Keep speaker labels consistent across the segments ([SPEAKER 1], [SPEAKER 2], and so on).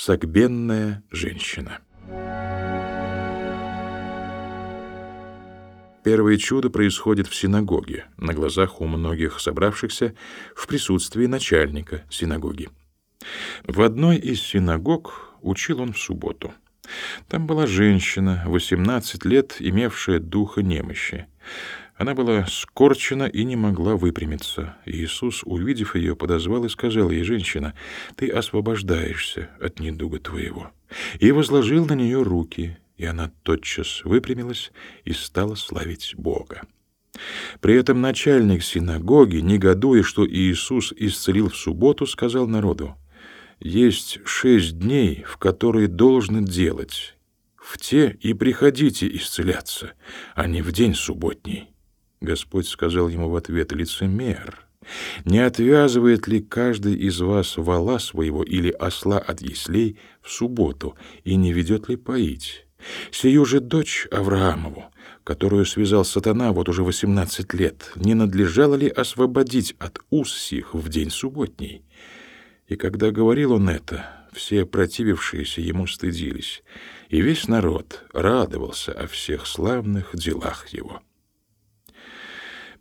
[SPEAKER 1] Согбенная женщина. Первое чудо происходит в синагоге, на глазах у многих собравшихся, в присутствии начальника синагоги. В одной из синагог учил он в субботу. Там была женщина, 18 лет, имевшая духа немощи. Она была скорчена и не могла выпрямиться. Иисус, увидев ее, подозвал и сказал ей, «Женщина, ты освобождаешься от недуга твоего». И возложил на нее руки, и она тотчас выпрямилась и стала славить Бога. При этом начальник синагоги, негодуя, что Иисус исцелил в субботу, сказал народу, «Есть шесть дней, в которые должны делать. В те и приходите исцеляться, а не в день субботний». Господь сказал ему в ответ, «Лицемер, не отвязывает ли каждый из вас вала своего или осла от яслей в субботу и не ведет ли поить? Сию же дочь Авраамову, которую связал сатана вот уже восемнадцать лет, не надлежало ли освободить от уз сих в день субботний?» И когда говорил он это, все противившиеся ему стыдились, и весь народ радовался о всех славных делах его.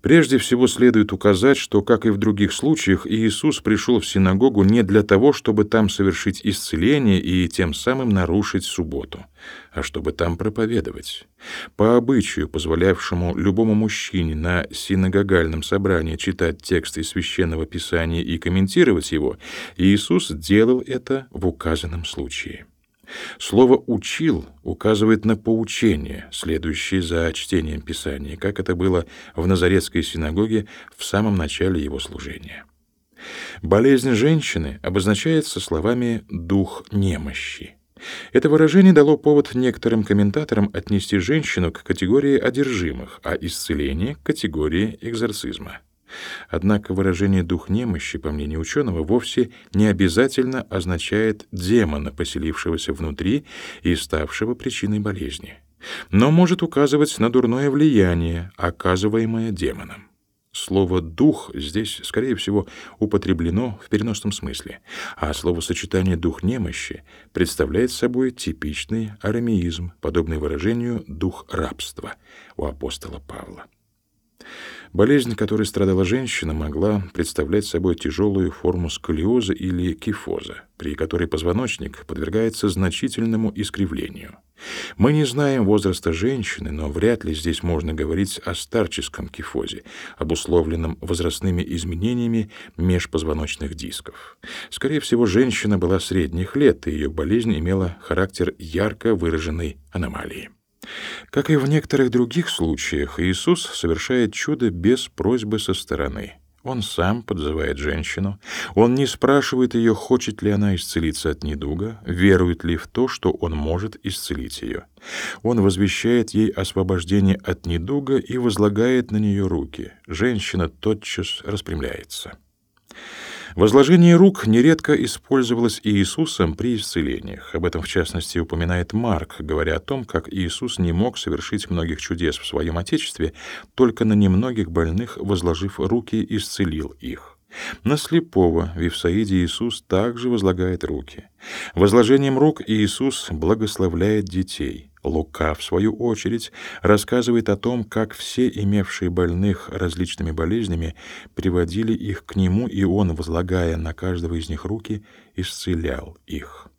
[SPEAKER 1] Прежде всего следует указать, что, как и в других случаях, Иисус пришел в синагогу не для того, чтобы там совершить исцеление и тем самым нарушить субботу, а чтобы там проповедовать. По обычаю, позволявшему любому мужчине на синагогальном собрании читать тексты священного писания и комментировать его, Иисус делал это в указанном случае. Слово «учил» указывает на поучение, следующее за чтением Писания, как это было в Назаретской синагоге в самом начале его служения. Болезнь женщины обозначается словами «дух немощи». Это выражение дало повод некоторым комментаторам отнести женщину к категории одержимых, а исцеление — к категории экзорцизма. Однако выражение «дух немощи», по мнению ученого, вовсе не обязательно означает демона, поселившегося внутри и ставшего причиной болезни, но может указывать на дурное влияние, оказываемое демоном. Слово «дух» здесь, скорее всего, употреблено в переносном смысле, а словосочетание «дух немощи» представляет собой типичный арамеизм, подобный выражению «дух рабства» у апостола Павла. Болезнь, которой страдала женщина, могла представлять собой тяжелую форму сколиоза или кифоза, при которой позвоночник подвергается значительному искривлению. Мы не знаем возраста женщины, но вряд ли здесь можно говорить о старческом кифозе, обусловленном возрастными изменениями межпозвоночных дисков. Скорее всего, женщина была средних лет, и ее болезнь имела характер ярко выраженной аномалии. Как и в некоторых других случаях, Иисус совершает чудо без просьбы со стороны. Он сам подзывает женщину. Он не спрашивает ее, хочет ли она исцелиться от недуга, верует ли в то, что он может исцелить ее. Он возвещает ей освобождение от недуга и возлагает на нее руки. Женщина тотчас распрямляется. Возложение рук нередко использовалось Иисусом при исцелениях. Об этом, в частности, упоминает Марк, говоря о том, как Иисус не мог совершить многих чудес в своем Отечестве, только на немногих больных, возложив руки, исцелил их. На слепого в Евсаиде Иисус также возлагает руки. Возложением рук Иисус благословляет детей. Лука, в свою очередь, рассказывает о том, как все имевшие больных различными болезнями приводили их к нему, и он, возлагая на каждого из них руки, исцелял их.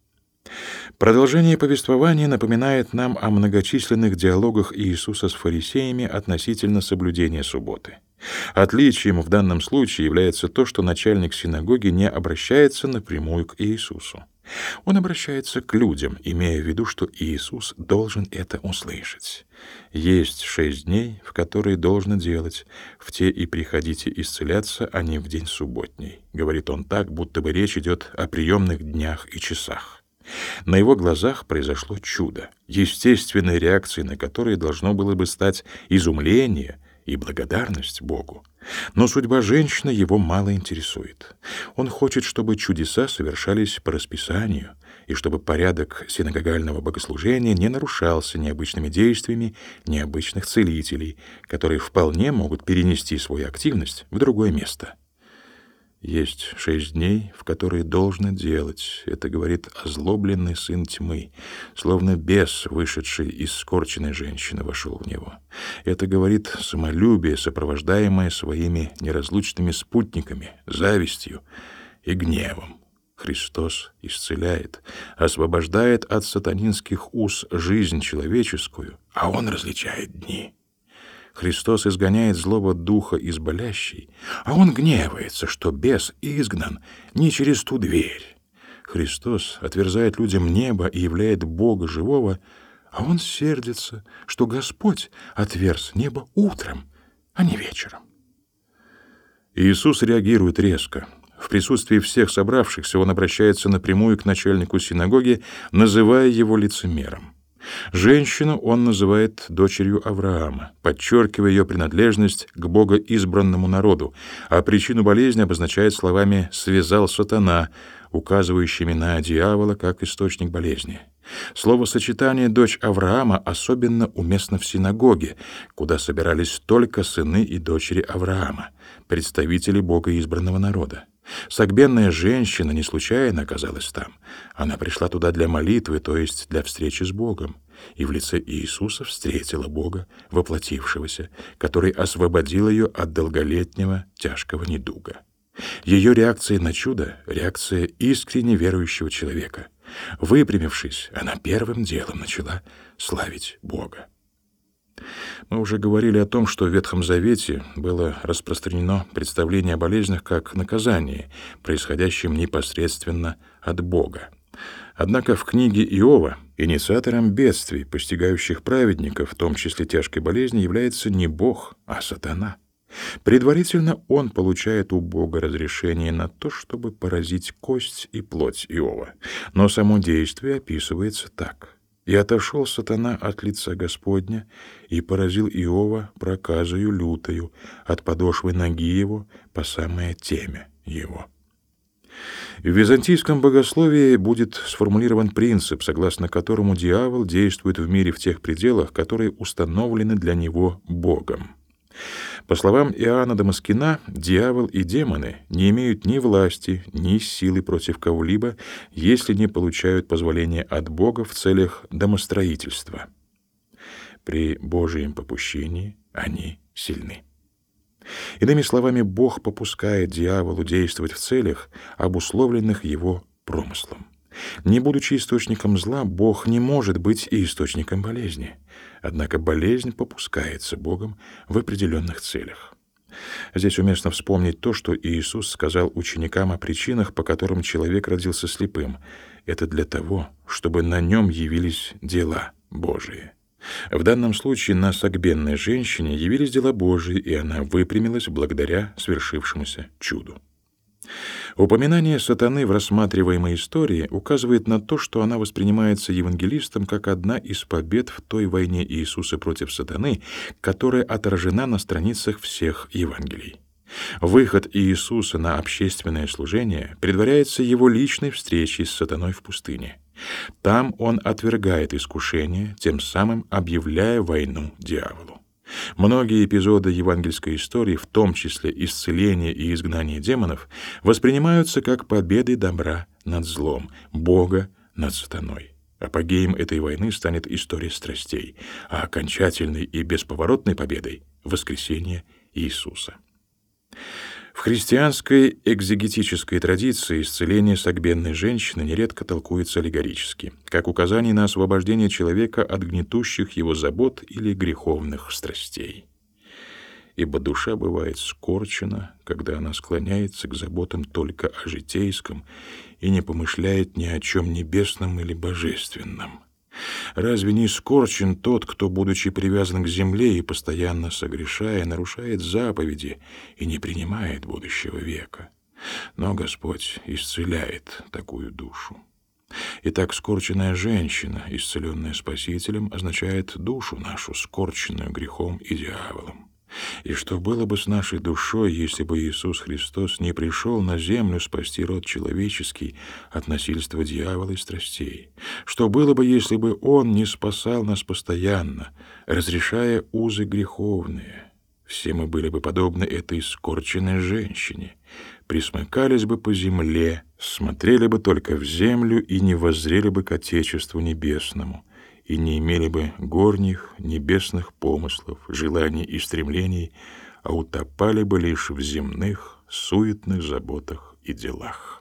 [SPEAKER 1] Продолжение повествования напоминает нам о многочисленных диалогах Иисуса с фарисеями относительно соблюдения субботы. Отличием в данном случае является то, что начальник синагоги не обращается напрямую к Иисусу. Он обращается к людям, имея в виду, что Иисус должен это услышать. Есть шесть дней, в которые должно делать, в те и приходите исцеляться, а не в день субботний. Говорит он так, будто бы речь идет о приемных днях и часах. На его глазах произошло чудо, естественной реакцией на которое должно было бы стать изумление и благодарность Богу. Но судьба женщины его мало интересует. Он хочет, чтобы чудеса совершались по расписанию, и чтобы порядок синагогального богослужения не нарушался необычными действиями необычных целителей, которые вполне могут перенести свою активность в другое место. Есть шесть дней, в которые должно делать. Это говорит озлобленный сын тьмы, словно бес, вышедший из скорченной женщины, вошел в него. Это говорит самолюбие, сопровождаемое своими неразлучными спутниками, завистью и гневом. Христос исцеляет, освобождает от сатанинских уз жизнь человеческую, а Он различает дни. Христос изгоняет злого духа из болящей, а он гневается, что бес изгнан не через ту дверь. Христос отверзает людям небо и являет Бога живого, а он сердится, что Господь отверз небо утром, а не вечером. Иисус реагирует резко. В присутствии всех собравшихся он обращается напрямую к начальнику синагоги, называя его лицемером. Женщину он называет дочерью Авраама, подчеркивая ее принадлежность к богоизбранному народу, а причину болезни обозначает словами «связал сатана», указывающими на дьявола как источник болезни. Словосочетание «дочь Авраама» особенно уместно в синагоге, куда собирались только сыны и дочери Авраама, представители богоизбранного народа. Согбенная женщина не случайно оказалась там. Она пришла туда для молитвы, то есть для встречи с Богом, и в лице Иисуса встретила Бога, воплотившегося, который освободил ее от долголетнего тяжкого недуга. Ее реакция на чудо — реакция искренне верующего человека. Выпрямившись, она первым делом начала славить Бога. Мы уже говорили о том, что в Ветхом Завете было распространено представление о болезнях как наказании, происходящем непосредственно от Бога. Однако в книге Иова инициатором бедствий, постигающих праведников, в том числе тяжкой болезни, является не Бог, а сатана. Предварительно он получает у Бога разрешение на то, чтобы поразить кость и плоть Иова, но само действие описывается так — и отошел сатана от лица Господня и поразил Иова проказою лютою от подошвы ноги его по самое темя его. В византийском богословии будет сформулирован принцип, согласно которому дьявол действует в мире в тех пределах, которые установлены для него Богом. По словам Иоанна Дамаскина, дьявол и демоны не имеют ни власти, ни силы против кого-либо, если не получают позволения от Бога в целях домостроительства. При Божьем попущении они сильны. Иными словами, Бог попускает дьяволу действовать в целях, обусловленных его промыслом. Не будучи источником зла, Бог не может быть и источником болезни. Однако болезнь попускается Богом в определенных целях. Здесь уместно вспомнить то, что Иисус сказал ученикам о причинах, по которым человек родился слепым. Это для того, чтобы на нем явились дела Божии. В данном случае на согбенной женщине явились дела Божии, и она выпрямилась благодаря свершившемуся чуду. Упоминание сатаны в рассматриваемой истории указывает на то, что она воспринимается евангелистом как одна из побед в той войне Иисуса против сатаны, которая отражена на страницах всех Евангелий. Выход Иисуса на общественное служение предваряется его личной встречей с сатаной в пустыне. Там он отвергает искушение, тем самым объявляя войну дьяволу. Многие эпизоды евангельской истории, в том числе исцеление и изгнание демонов, воспринимаются как победы добра над злом, Бога над сатаной. Апогеем этой войны станет история страстей, а окончательной и бесповоротной победой — воскресение Иисуса. В христианской экзегетической традиции исцеление согбенной женщины нередко толкуется аллегорически, как указание на освобождение человека от гнетущих его забот или греховных страстей. Ибо душа бывает скорчена, когда она склоняется к заботам только о житейском и не помышляет ни о чем небесном или божественном — Разве не скорчен тот, кто, будучи привязан к земле и постоянно согрешая, нарушает заповеди и не принимает будущего века? Но Господь исцеляет такую душу. Итак, скорченная женщина, исцеленная Спасителем, означает душу нашу, скорченную грехом и дьяволом. И что было бы с нашей душой, если бы Иисус Христос не пришел на землю спасти род человеческий от насильства дьявола и страстей? Что было бы, если бы Он не спасал нас постоянно, разрешая узы греховные? Все мы были бы подобны этой скорченной женщине, присмыкались бы по земле, смотрели бы только в землю и не воззрели бы к Отечеству Небесному, и не имели бы горних небесных помыслов, желаний и стремлений, а утопали бы лишь в земных, суетных заботах и делах.